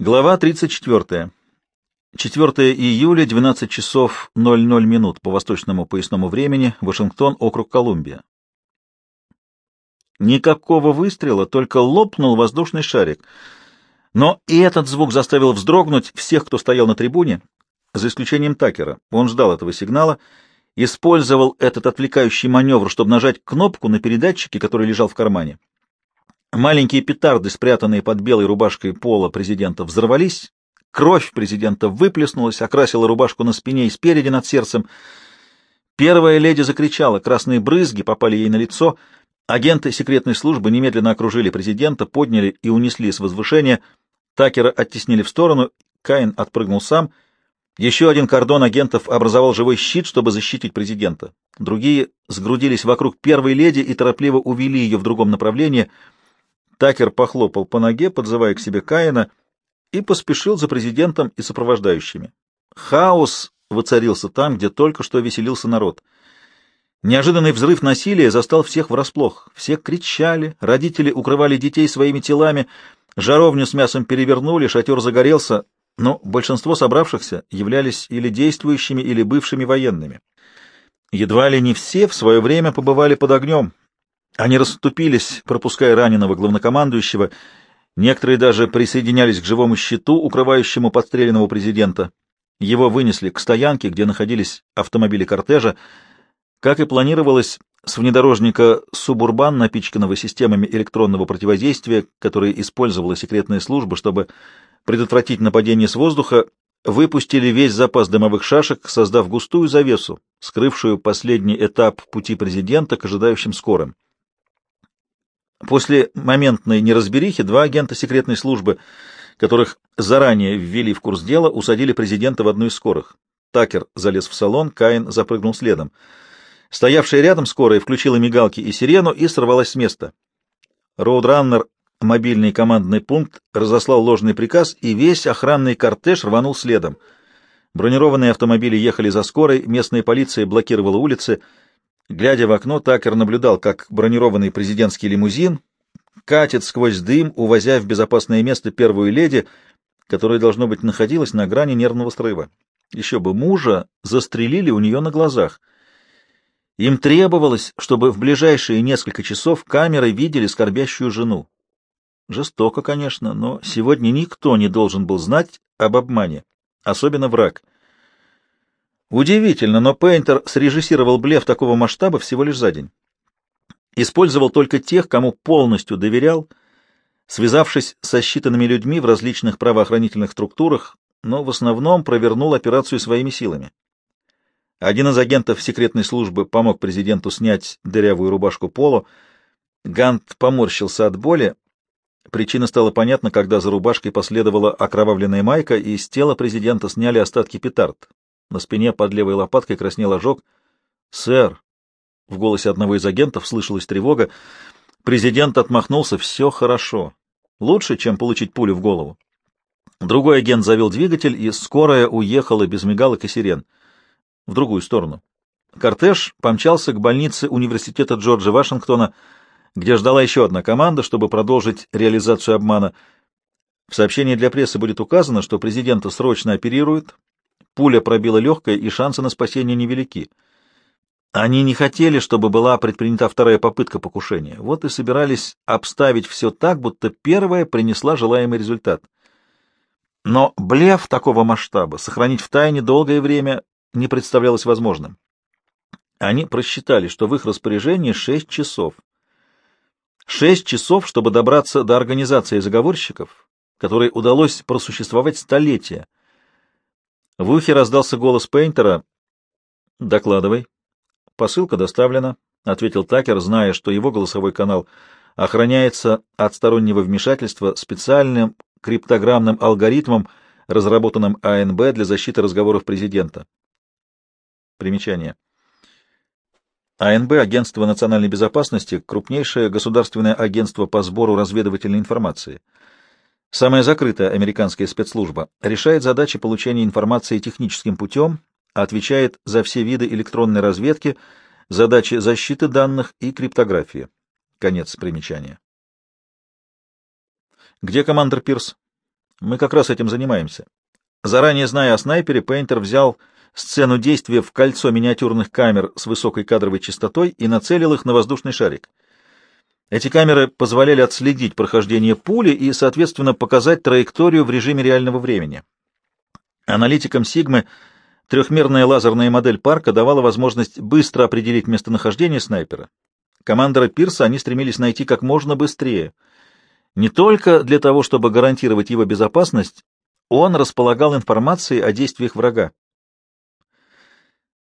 Глава 34. 4 июля, 12 часов 00 минут по восточному поясному времени, Вашингтон, округ Колумбия. Никакого выстрела, только лопнул воздушный шарик. Но и этот звук заставил вздрогнуть всех, кто стоял на трибуне, за исключением Такера. Он ждал этого сигнала, использовал этот отвлекающий маневр, чтобы нажать кнопку на передатчике, который лежал в кармане. Маленькие петарды, спрятанные под белой рубашкой пола президента, взорвались, кровь президента выплеснулась, окрасила рубашку на спине и спереди над сердцем. Первая леди закричала, красные брызги попали ей на лицо, агенты секретной службы немедленно окружили президента, подняли и унесли с возвышения, Такера оттеснили в сторону, Каин отпрыгнул сам, еще один кордон агентов образовал живой щит, чтобы защитить президента. Другие сгрудились вокруг первой леди и торопливо увели ее в другом направлении — Такер похлопал по ноге, подзывая к себе Каина, и поспешил за президентом и сопровождающими. Хаос воцарился там, где только что веселился народ. Неожиданный взрыв насилия застал всех врасплох. Все кричали, родители укрывали детей своими телами, жаровню с мясом перевернули, шатер загорелся, но большинство собравшихся являлись или действующими, или бывшими военными. Едва ли не все в свое время побывали под огнем, они расступились, пропуская раненого главнокомандующего. Некоторые даже присоединялись к живому щиту, укрывающему подстреленного президента. Его вынесли к стоянке, где находились автомобили кортежа. Как и планировалось, с внедорожника «Субурбан», напичканного системами электронного противодействия, которые использовала секретная служба, чтобы предотвратить нападение с воздуха, выпустили весь запас дымовых шашек, создав густую завесу, скрывшую последний этап пути президента к ожидающим скорым. После моментной неразберихи два агента секретной службы, которых заранее ввели в курс дела, усадили президента в одну из скорых. Такер залез в салон, Каин запрыгнул следом. Стоявшая рядом скорая включила мигалки и сирену и сорвалась с места. Роудраннер, мобильный командный пункт, разослал ложный приказ, и весь охранный кортеж рванул следом. Бронированные автомобили ехали за скорой, местная полиция блокировала улицы — Глядя в окно, Такер наблюдал, как бронированный президентский лимузин катит сквозь дым, увозя в безопасное место первую леди, которая, должно быть, находилась на грани нервного срыва. Еще бы мужа застрелили у нее на глазах. Им требовалось, чтобы в ближайшие несколько часов камеры видели скорбящую жену. Жестоко, конечно, но сегодня никто не должен был знать об обмане, особенно враг — Удивительно, но Пейнтер срежиссировал блеф такого масштаба всего лишь за день. Использовал только тех, кому полностью доверял, связавшись со считанными людьми в различных правоохранительных структурах, но в основном провернул операцию своими силами. Один из агентов секретной службы помог президенту снять дырявую рубашку Поло. Гант поморщился от боли. Причина стала понятна, когда за рубашкой последовала окровавленная майка, и с тела президента сняли остатки петард, на спине под левой лопаткой краснел ожог. «Сэр!» — в голосе одного из агентов слышалась тревога. Президент отмахнулся. «Все хорошо. Лучше, чем получить пулю в голову». Другой агент завел двигатель, и скорая уехала без мигалок и сирен. В другую сторону. Кортеж помчался к больнице университета Джорджа Вашингтона, где ждала еще одна команда, чтобы продолжить реализацию обмана. В сообщении для прессы будет указано, что президента срочно оперируют, Пуля пробила легкое, и шансы на спасение невелики. Они не хотели, чтобы была предпринята вторая попытка покушения. Вот и собирались обставить все так, будто первая принесла желаемый результат. Но блеф такого масштаба сохранить в тайне долгое время не представлялось возможным. Они просчитали, что в их распоряжении шесть часов. Шесть часов, чтобы добраться до организации заговорщиков, которой удалось просуществовать столетия. В ухе раздался голос Пейнтера. «Докладывай». «Посылка доставлена», — ответил Такер, зная, что его голосовой канал охраняется от стороннего вмешательства специальным криптограммным алгоритмом, разработанным АНБ для защиты разговоров президента. Примечание. АНБ, Агентство национальной безопасности, крупнейшее государственное агентство по сбору разведывательной информации — Самая закрытая американская спецслужба решает задачи получения информации техническим путем, отвечает за все виды электронной разведки, задачи защиты данных и криптографии. Конец примечания. Где командир Пирс? Мы как раз этим занимаемся. Заранее зная о снайпере, Пейнтер взял сцену действия в кольцо миниатюрных камер с высокой кадровой частотой и нацелил их на воздушный шарик. Эти камеры позволяли отследить прохождение пули и, соответственно, показать траекторию в режиме реального времени. Аналитикам Сигмы трехмерная лазерная модель парка давала возможность быстро определить местонахождение снайпера. Командора Пирса они стремились найти как можно быстрее. Не только для того, чтобы гарантировать его безопасность, он располагал информацией о действиях врага.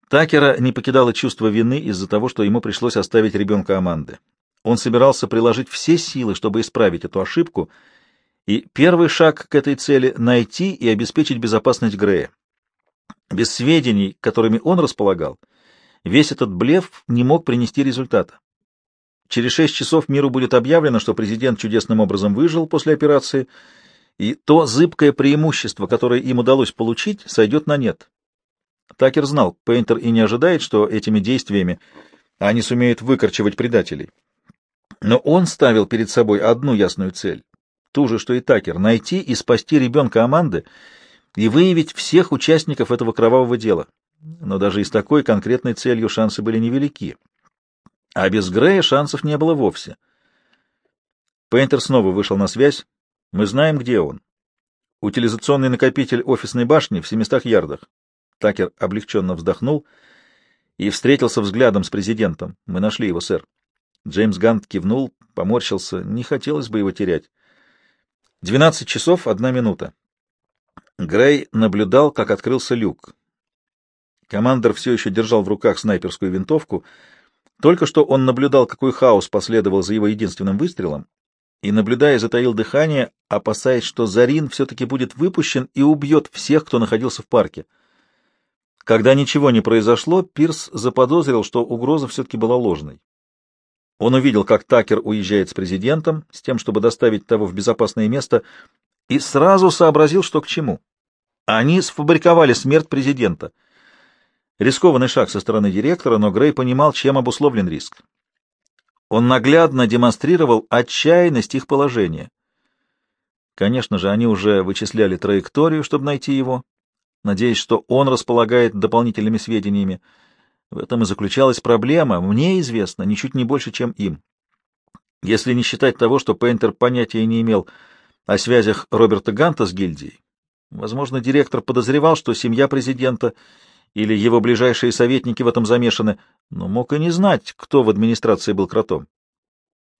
Такера не покидало чувство вины из-за того, что ему пришлось оставить ребенка Аманды. Он собирался приложить все силы, чтобы исправить эту ошибку, и первый шаг к этой цели — найти и обеспечить безопасность Грея. Без сведений, которыми он располагал, весь этот блеф не мог принести результата. Через шесть часов миру будет объявлено, что президент чудесным образом выжил после операции, и то зыбкое преимущество, которое им удалось получить, сойдет на нет. Такер знал, Пейнтер и не ожидает, что этими действиями они сумеют выкорчевать предателей. Но он ставил перед собой одну ясную цель, ту же, что и Такер — найти и спасти ребенка Аманды и выявить всех участников этого кровавого дела. Но даже и с такой конкретной целью шансы были невелики. А без Грея шансов не было вовсе. Пейнтер снова вышел на связь. Мы знаем, где он. Утилизационный накопитель офисной башни в 700 ярдах. Такер облегченно вздохнул и встретился взглядом с президентом. Мы нашли его, сэр. Джеймс Гант кивнул, поморщился. Не хотелось бы его терять. Двенадцать часов, одна минута. Грей наблюдал, как открылся люк. Командор все еще держал в руках снайперскую винтовку — только что он наблюдал, какой хаос последовал за его единственным выстрелом, и, наблюдая, затаил дыхание, опасаясь, что Зарин все-таки будет выпущен и убьет всех, кто находился в парке. Когда ничего не произошло, Пирс заподозрил, что угроза все-таки была ложной. Он увидел, как Такер уезжает с президентом, с тем, чтобы доставить того в безопасное место, и сразу сообразил, что к чему. Они сфабриковали смерть президента — Рискованный шаг со стороны директора, но Грей понимал, чем обусловлен риск. Он наглядно демонстрировал отчаянность их положения. Конечно же, они уже вычисляли траекторию, чтобы найти его, надеясь, что он располагает дополнительными сведениями. В этом и заключалась проблема. Мне известно ничуть не больше, чем им. Если не считать того, что Пейнтер понятия не имел о связях Роберта Ганта с гильдией, возможно, директор подозревал, что семья президента или его ближайшие советники в этом замешаны, но мог и не знать, кто в администрации был кротом.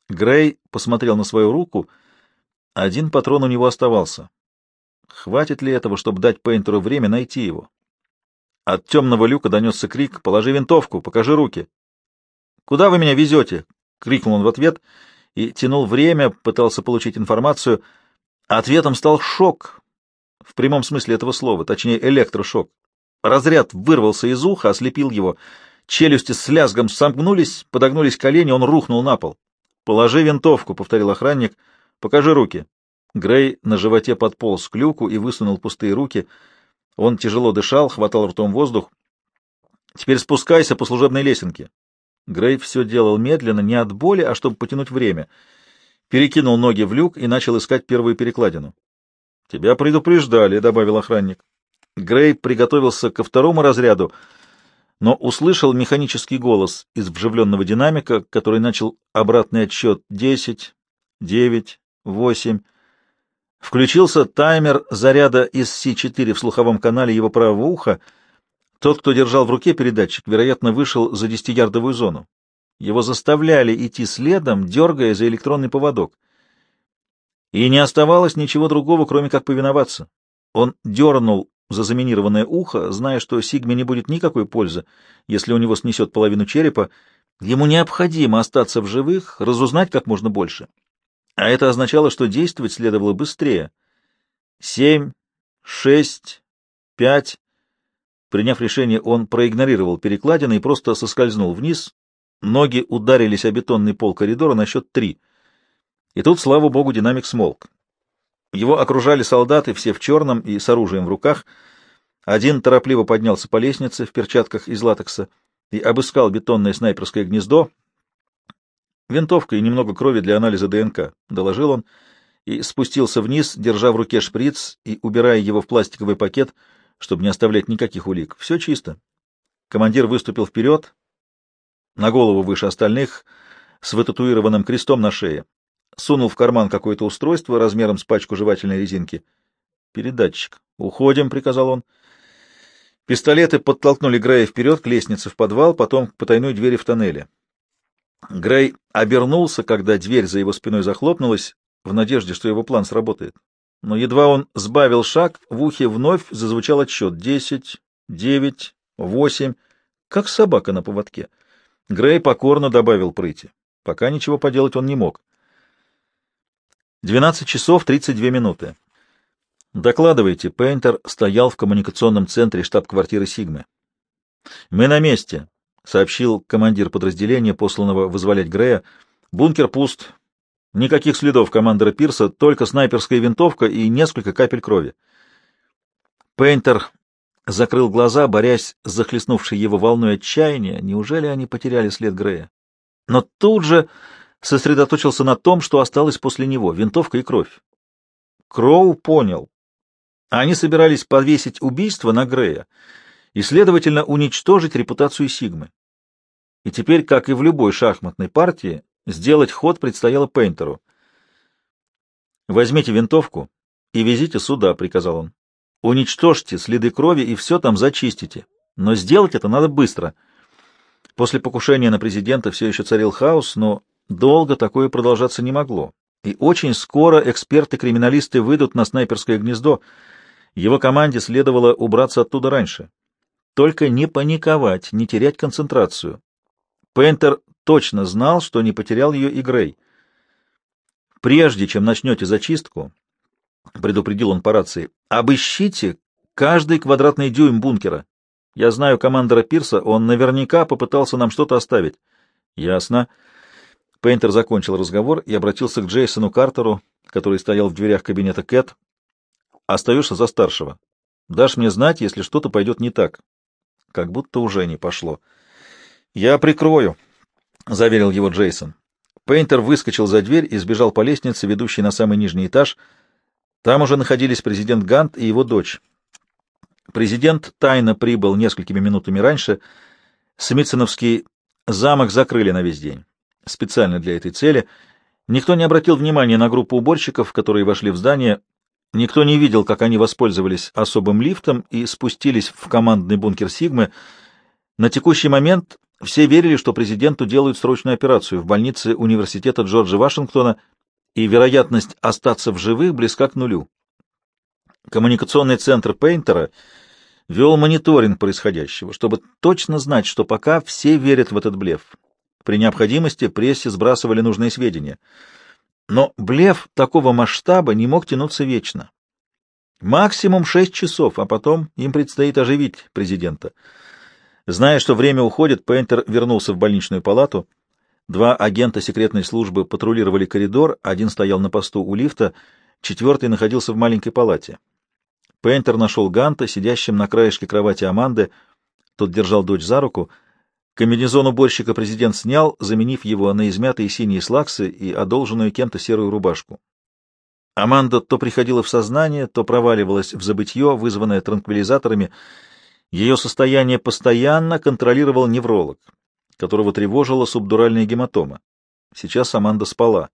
Грей посмотрел на свою руку. Один патрон у него оставался. Хватит ли этого, чтобы дать Пейнтеру время найти его? От темного люка донесся крик «Положи винтовку, покажи руки!» «Куда вы меня везете?» — крикнул он в ответ и тянул время, пытался получить информацию. Ответом стал шок, в прямом смысле этого слова, точнее электрошок. Разряд вырвался из уха, ослепил его. Челюсти с лязгом сомкнулись, подогнулись колени, он рухнул на пол. «Положи винтовку», — повторил охранник. «Покажи руки». Грей на животе подполз к люку и высунул пустые руки. Он тяжело дышал, хватал ртом воздух. «Теперь спускайся по служебной лесенке». Грей все делал медленно, не от боли, а чтобы потянуть время. Перекинул ноги в люк и начал искать первую перекладину. «Тебя предупреждали», — добавил охранник. Грей приготовился ко второму разряду, но услышал механический голос из вживленного динамика, который начал обратный отсчет «десять», «девять», «восемь». Включился таймер заряда из С4 в слуховом канале его правого уха. Тот, кто держал в руке передатчик, вероятно, вышел за десятиярдовую зону. Его заставляли идти следом, дергая за электронный поводок. И не оставалось ничего другого, кроме как повиноваться. Он дернул за заминированное ухо, зная, что Сигме не будет никакой пользы, если у него снесет половину черепа, ему необходимо остаться в живых, разузнать как можно больше. А это означало, что действовать следовало быстрее. Семь, шесть, пять. Приняв решение, он проигнорировал перекладины и просто соскользнул вниз. Ноги ударились о бетонный пол коридора на счет три. И тут, слава богу, динамик смолк. Его окружали солдаты, все в черном и с оружием в руках. Один торопливо поднялся по лестнице в перчатках из латекса и обыскал бетонное снайперское гнездо. «Винтовка и немного крови для анализа ДНК», — доложил он, и спустился вниз, держа в руке шприц и убирая его в пластиковый пакет, чтобы не оставлять никаких улик. Все чисто. Командир выступил вперед, на голову выше остальных, с вытатуированным крестом на шее. Сунул в карман какое-то устройство размером с пачку жевательной резинки. «Передатчик. Уходим», — приказал он. Пистолеты подтолкнули Грея вперед к лестнице в подвал, потом к потайной двери в тоннеле. Грей обернулся, когда дверь за его спиной захлопнулась, в надежде, что его план сработает. Но едва он сбавил шаг, в ухе вновь зазвучал отсчет. Десять, девять, восемь. Как собака на поводке. Грей покорно добавил прыти. Пока ничего поделать он не мог. Двенадцать часов тридцать две минуты. Докладывайте, Пейнтер стоял в коммуникационном центре штаб-квартиры Сигмы. Мы на месте, сообщил командир подразделения, посланного вызволять Грея. Бункер пуст. Никаких следов командира Пирса, только снайперская винтовка и несколько капель крови. Пейнтер закрыл глаза, борясь с захлестнувшей его волной отчаяния. Неужели они потеряли след Грея? Но тут же сосредоточился на том, что осталось после него — винтовка и кровь. Кроу понял. Они собирались повесить убийство на Грея и, следовательно, уничтожить репутацию Сигмы. И теперь, как и в любой шахматной партии, сделать ход предстояло Пейнтеру. «Возьмите винтовку и везите сюда», — приказал он. «Уничтожьте следы крови и все там зачистите. Но сделать это надо быстро». После покушения на президента все еще царил хаос, но долго такое продолжаться не могло. И очень скоро эксперты-криминалисты выйдут на снайперское гнездо. Его команде следовало убраться оттуда раньше. Только не паниковать, не терять концентрацию. Пейнтер точно знал, что не потерял ее и Грей. «Прежде чем начнете зачистку, — предупредил он по рации, — обыщите каждый квадратный дюйм бункера. Я знаю командора Пирса, он наверняка попытался нам что-то оставить. Ясно. Пейнтер закончил разговор и обратился к Джейсону Картеру, который стоял в дверях кабинета Кэт. Остаешься за старшего. Дашь мне знать, если что-то пойдет не так. Как будто уже не пошло. Я прикрою, — заверил его Джейсон. Пейнтер выскочил за дверь и сбежал по лестнице, ведущей на самый нижний этаж. Там уже находились президент Гант и его дочь. Президент тайно прибыл несколькими минутами раньше. Смитсоновский замок закрыли на весь день. Специально для этой цели. Никто не обратил внимания на группу уборщиков, которые вошли в здание. Никто не видел, как они воспользовались особым лифтом и спустились в командный бункер Сигмы. На текущий момент все верили, что президенту делают срочную операцию в больнице университета Джорджа Вашингтона, и вероятность остаться в живых близка к нулю. Коммуникационный центр Пейнтера вел мониторинг происходящего, чтобы точно знать, что пока все верят в этот блеф. При необходимости прессе сбрасывали нужные сведения. Но блеф такого масштаба не мог тянуться вечно. Максимум шесть часов, а потом им предстоит оживить президента. Зная, что время уходит, Пейнтер вернулся в больничную палату. Два агента секретной службы патрулировали коридор, один стоял на посту у лифта, четвертый находился в маленькой палате. Пейнтер нашел Ганта, сидящим на краешке кровати Аманды. Тот держал дочь за руку. Комбинезон уборщика президент снял, заменив его на измятые синие слаксы и одолженную кем-то серую рубашку. Аманда то приходила в сознание, то проваливалась в забытье, вызванное транквилизаторами. Ее состояние постоянно контролировал невролог, которого тревожила субдуральная гематома. Сейчас Аманда спала.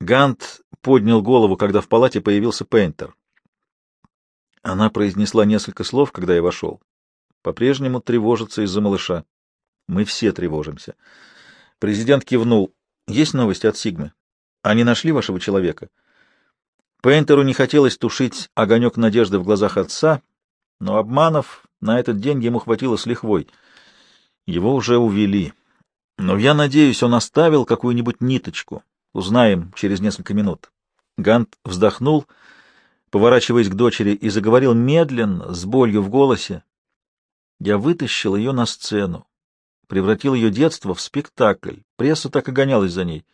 Гант поднял голову, когда в палате появился Пейнтер. Она произнесла несколько слов, когда я вошел. По-прежнему тревожится из-за малыша. Мы все тревожимся. Президент кивнул. Есть новости от Сигмы? Они нашли вашего человека? Пейнтеру не хотелось тушить огонек надежды в глазах отца, но обманов на этот день ему хватило с лихвой. Его уже увели. Но я надеюсь, он оставил какую-нибудь ниточку. Узнаем через несколько минут. Гант вздохнул — поворачиваясь к дочери, и заговорил медленно, с болью в голосе. Я вытащил ее на сцену, превратил ее детство в спектакль. Пресса так и гонялась за ней.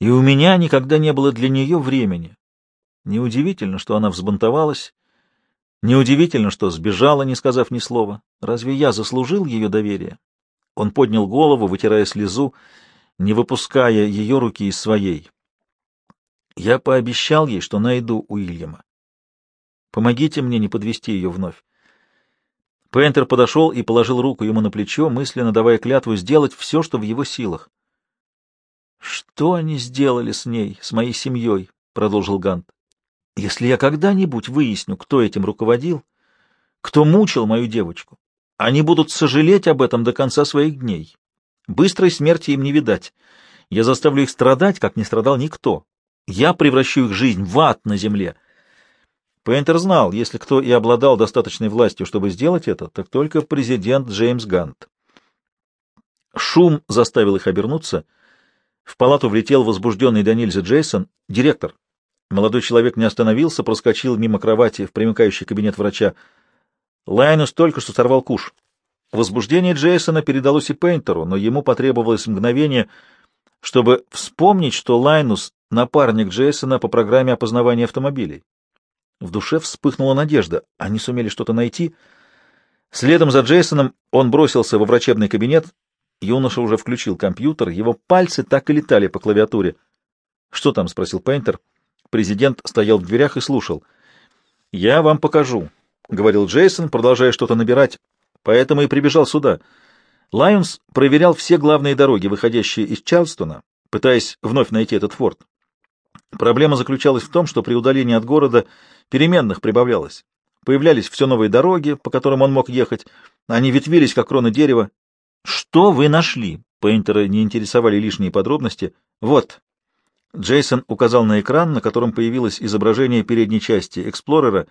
И у меня никогда не было для нее времени. Неудивительно, что она взбунтовалась. Неудивительно, что сбежала, не сказав ни слова. Разве я заслужил ее доверие? Он поднял голову, вытирая слезу, не выпуская ее руки из своей. Я пообещал ей, что найду Уильяма. Помогите мне не подвести ее вновь. Пейнтер подошел и положил руку ему на плечо, мысленно давая клятву сделать все, что в его силах. «Что они сделали с ней, с моей семьей?» — продолжил Гант. «Если я когда-нибудь выясню, кто этим руководил, кто мучил мою девочку, они будут сожалеть об этом до конца своих дней. Быстрой смерти им не видать. Я заставлю их страдать, как не страдал никто. Я превращу их жизнь в ад на земле». Пейнтер знал, если кто и обладал достаточной властью, чтобы сделать это, так только президент Джеймс Гант. Шум заставил их обернуться. В палату влетел возбужденный до нельзя Джейсон. «Директор!» Молодой человек не остановился, проскочил мимо кровати в примыкающий кабинет врача. Лайнус только что сорвал куш. Возбуждение Джейсона передалось и Пейнтеру, но ему потребовалось мгновение, чтобы вспомнить, что Лайнус — напарник Джейсона по программе опознавания автомобилей. В душе вспыхнула надежда. Они сумели что-то найти. Следом за Джейсоном он бросился во врачебный кабинет. Юноша уже включил компьютер. Его пальцы так и летали по клавиатуре. «Что там?» — спросил Пейнтер. Президент стоял в дверях и слушал. «Я вам покажу», — говорил Джейсон, продолжая что-то набирать. «Поэтому и прибежал сюда». Лайонс проверял все главные дороги, выходящие из Чарльстона, пытаясь вновь найти этот форт. Проблема заключалась в том, что при удалении от города переменных прибавлялось. Появлялись все новые дороги, по которым он мог ехать. Они ветвились, как кроны дерева. «Что вы нашли?» Пейнтера не интересовали лишние подробности. «Вот». Джейсон указал на экран, на котором появилось изображение передней части «Эксплорера».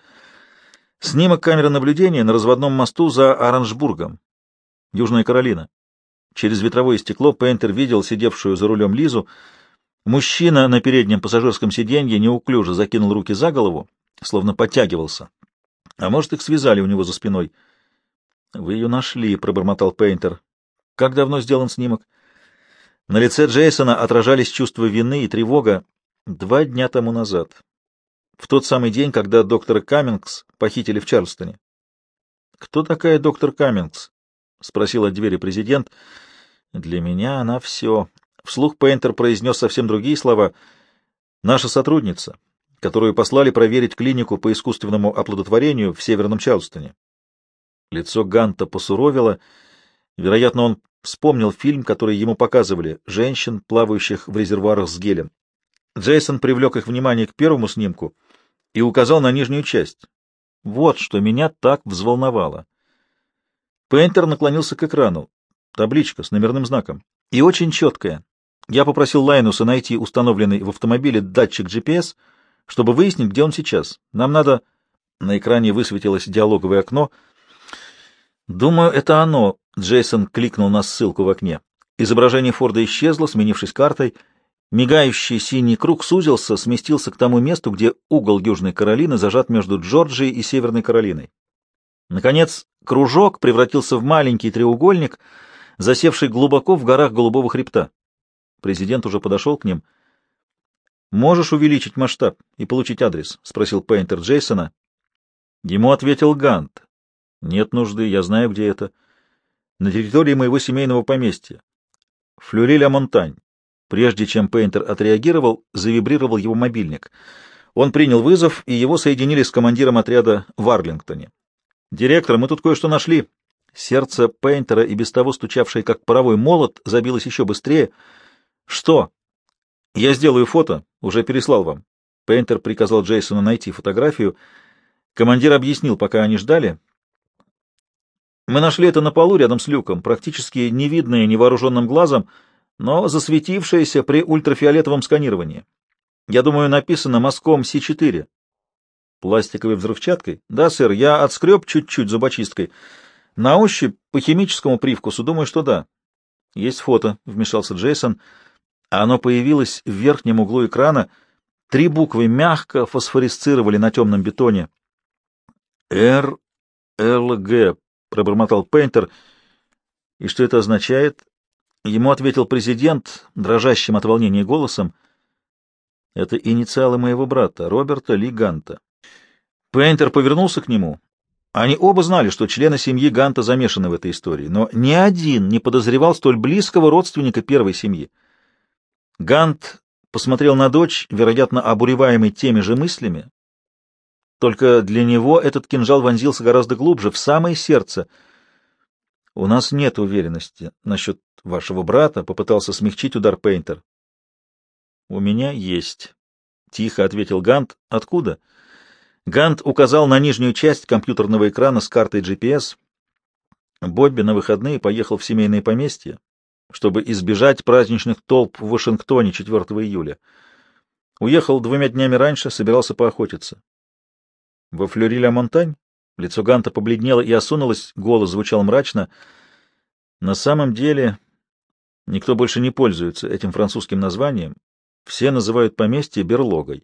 Снимок камеры наблюдения на разводном мосту за Оранжбургом, Южная Каролина. Через ветровое стекло Пейнтер видел сидевшую за рулем Лизу, Мужчина на переднем пассажирском сиденье неуклюже закинул руки за голову, словно подтягивался. А может, их связали у него за спиной. — Вы ее нашли, — пробормотал Пейнтер. — Как давно сделан снимок? На лице Джейсона отражались чувства вины и тревога два дня тому назад, в тот самый день, когда доктора Каммингс похитили в Чарльстоне. — Кто такая доктор Каммингс? — спросил от двери президент. — Для меня она все, Вслух Пейнтер произнес совсем другие слова. «Наша сотрудница, которую послали проверить клинику по искусственному оплодотворению в Северном Чарльстоне». Лицо Ганта посуровило. Вероятно, он вспомнил фильм, который ему показывали, женщин, плавающих в резервуарах с гелем. Джейсон привлек их внимание к первому снимку и указал на нижнюю часть. Вот что меня так взволновало. Пейнтер наклонился к экрану. Табличка с номерным знаком. И очень четкая. Я попросил Лайнуса найти установленный в автомобиле датчик GPS, чтобы выяснить, где он сейчас. Нам надо... На экране высветилось диалоговое окно. Думаю, это оно. Джейсон кликнул на ссылку в окне. Изображение Форда исчезло, сменившись картой. Мигающий синий круг сузился, сместился к тому месту, где угол Южной Каролины зажат между Джорджией и Северной Каролиной. Наконец, кружок превратился в маленький треугольник, засевший глубоко в горах Голубого хребта. Президент уже подошел к ним. «Можешь увеличить масштаб и получить адрес?» — спросил Пейнтер Джейсона. Ему ответил Гант. «Нет нужды, я знаю, где это. На территории моего семейного поместья. Флюри-ля-Монтань». Прежде чем Пейнтер отреагировал, завибрировал его мобильник. Он принял вызов, и его соединили с командиром отряда в Арлингтоне. «Директор, мы тут кое-что нашли». Сердце Пейнтера, и без того стучавшее как паровой молот, забилось еще быстрее — «Что?» «Я сделаю фото. Уже переслал вам». Пейнтер приказал Джейсону найти фотографию. Командир объяснил, пока они ждали. «Мы нашли это на полу рядом с люком, практически невидное невооруженным глазом, но засветившееся при ультрафиолетовом сканировании. Я думаю, написано мазком С4». «Пластиковой взрывчаткой?» «Да, сэр, я отскреб чуть-чуть зубочисткой. На ощупь, по химическому привкусу, думаю, что да». «Есть фото», — вмешался Джейсон. Оно появилось в верхнем углу экрана. Три буквы мягко фосфорисцировали на темном бетоне. «РЛГ», — пробормотал Пейнтер. «И что это означает?» Ему ответил президент, дрожащим от волнения голосом. «Это инициалы моего брата, Роберта Ли Ганта». Пейнтер повернулся к нему. Они оба знали, что члены семьи Ганта замешаны в этой истории, но ни один не подозревал столь близкого родственника первой семьи. Гант посмотрел на дочь, вероятно, обуреваемый теми же мыслями. Только для него этот кинжал вонзился гораздо глубже, в самое сердце. «У нас нет уверенности насчет вашего брата», — попытался смягчить удар Пейнтер. «У меня есть», — тихо ответил Гант. «Откуда?» Гант указал на нижнюю часть компьютерного экрана с картой GPS. Бобби на выходные поехал в семейное поместье, чтобы избежать праздничных толп в Вашингтоне 4 июля. Уехал двумя днями раньше, собирался поохотиться. Во Флюриля-Монтань? Лицо Ганта побледнело и осунулось, голос звучал мрачно. На самом деле никто больше не пользуется этим французским названием. Все называют поместье берлогой.